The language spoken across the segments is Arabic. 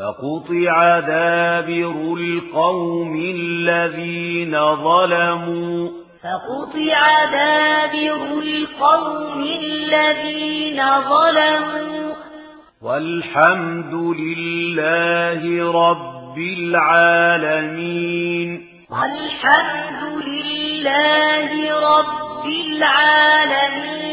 فقطع دابر القوم الذين ظلموا فقطع دابر القوم الذين ظلموا. والحمد لله رب العالمين. والحمد لله رب العالمين.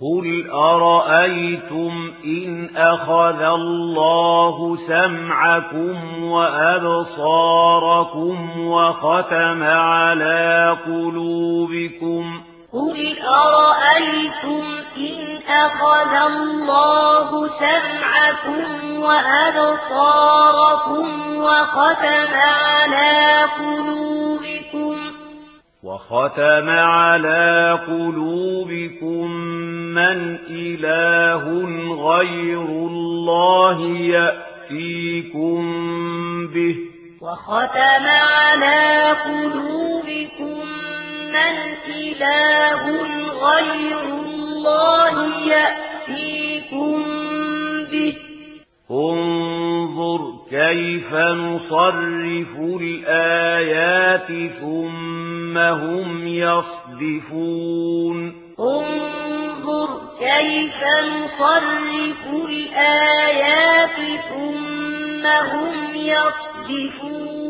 قل أرأيتم إن أخذ الله سمعكم وأبصاركم وختم على قلوبكم قل أرأيتم إن أخذ الله سمعكم وأبصاركم وختم على قلوبكم وختم على قلوبكم من إله غير الله يأتيكم به. وختم على قلوبكم من إله غير الله يأتيكم به. كيف نصرف الآيات ثم هم يصدفون؟ انظر كيف نصرف الآيات ثم هم يصدفون.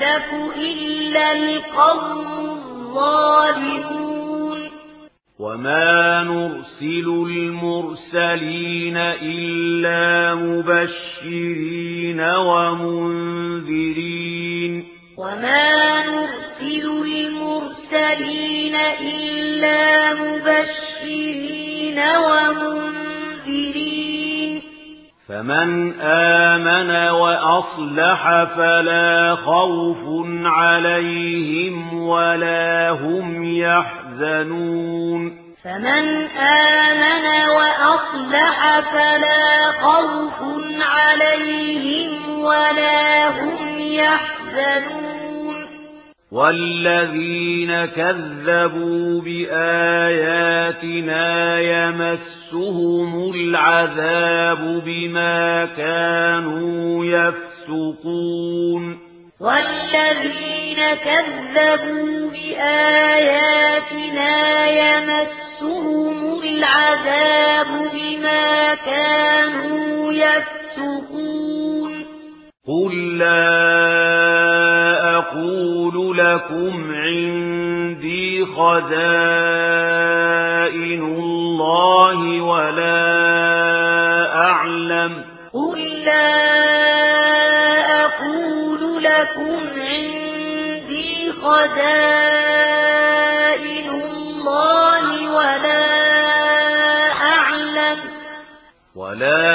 يهلك إلا القوم الظالمون وما نرسل المرسلين إلا مبشرين ومنذرين وما نرسل المرسلين إلا مبشرين فمن آمن وأصلح فلا خوف عليهم ولا هم يحزنون. فمن آمن وأصلح فلا خوف عليهم ولا هم يحزنون. والذين كذبوا بآياتنا يمس يمسهم العذاب بما كانوا يفسقون. والذين كذبوا بآياتنا يمسهم العذاب بما كانوا يفسقون. قل لا أقول لكم عندي خزائن لكم عندي خزائن الله ولا أعلم ولا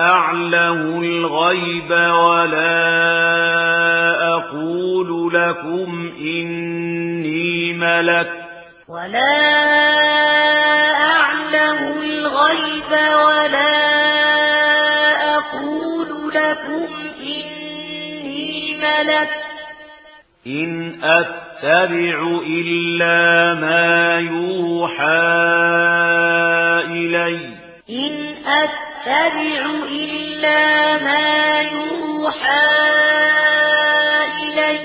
أعلم الغيب ولا أقول لكم إني ملك ولا أعلم الغيب ولا لك إن أتبع إلا ما يوحى إلي. إن أتبع إلا ما يوحى إلي.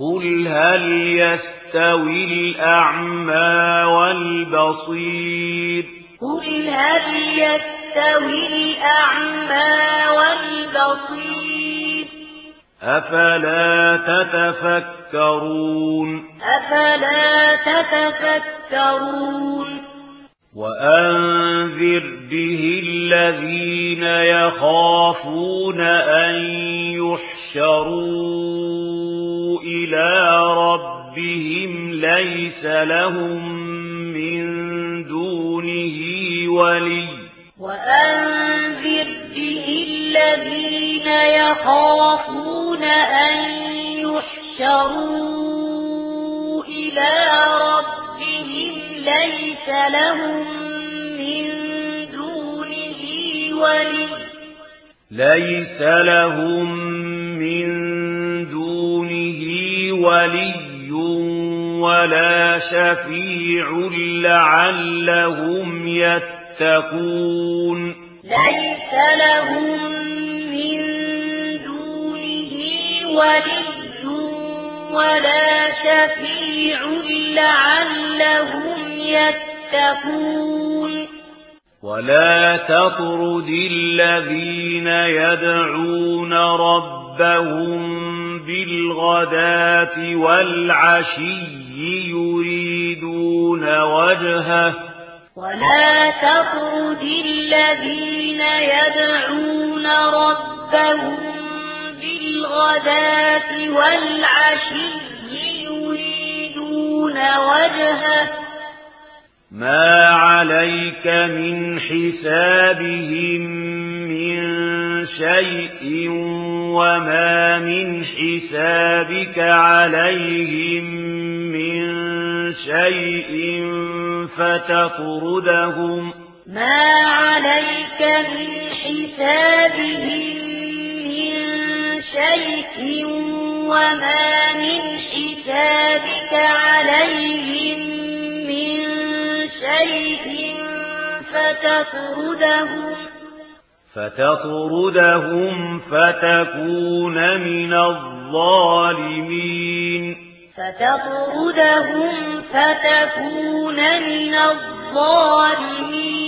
قل هل يستوي الأعمى والبصير؟ قل هل يستوي الأعمى والبصير؟ أفلا تتفكرون أفلا تتفكرون وأنذر به الذين يخافون أن يحشروا إلى ربهم ليس لهم من دونه ولي وأنذر به الذين يخافون أن يحشروا إلى ربهم ليس لهم من دونه ولي ليس لهم من دونه ولي ولا شفيع لعلهم يتقون ليس لهم ولي ولا شفيع لعلهم يتقون. ولا تطرد الذين يدعون ربهم بالغداة والعشي يريدون وجهه. ولا تطرد الذين يدعون ربهم بالغداة والعشي يريدون وجهه. ما عليك من حسابهم من شيء وما من حسابك عليهم من شيء فتطردهم. ما عليك من حسابهم وما من حسابك عليهم من شيء فتطردهم فتطردهم فتكون من الظالمين فتطردهم فتكون من الظالمين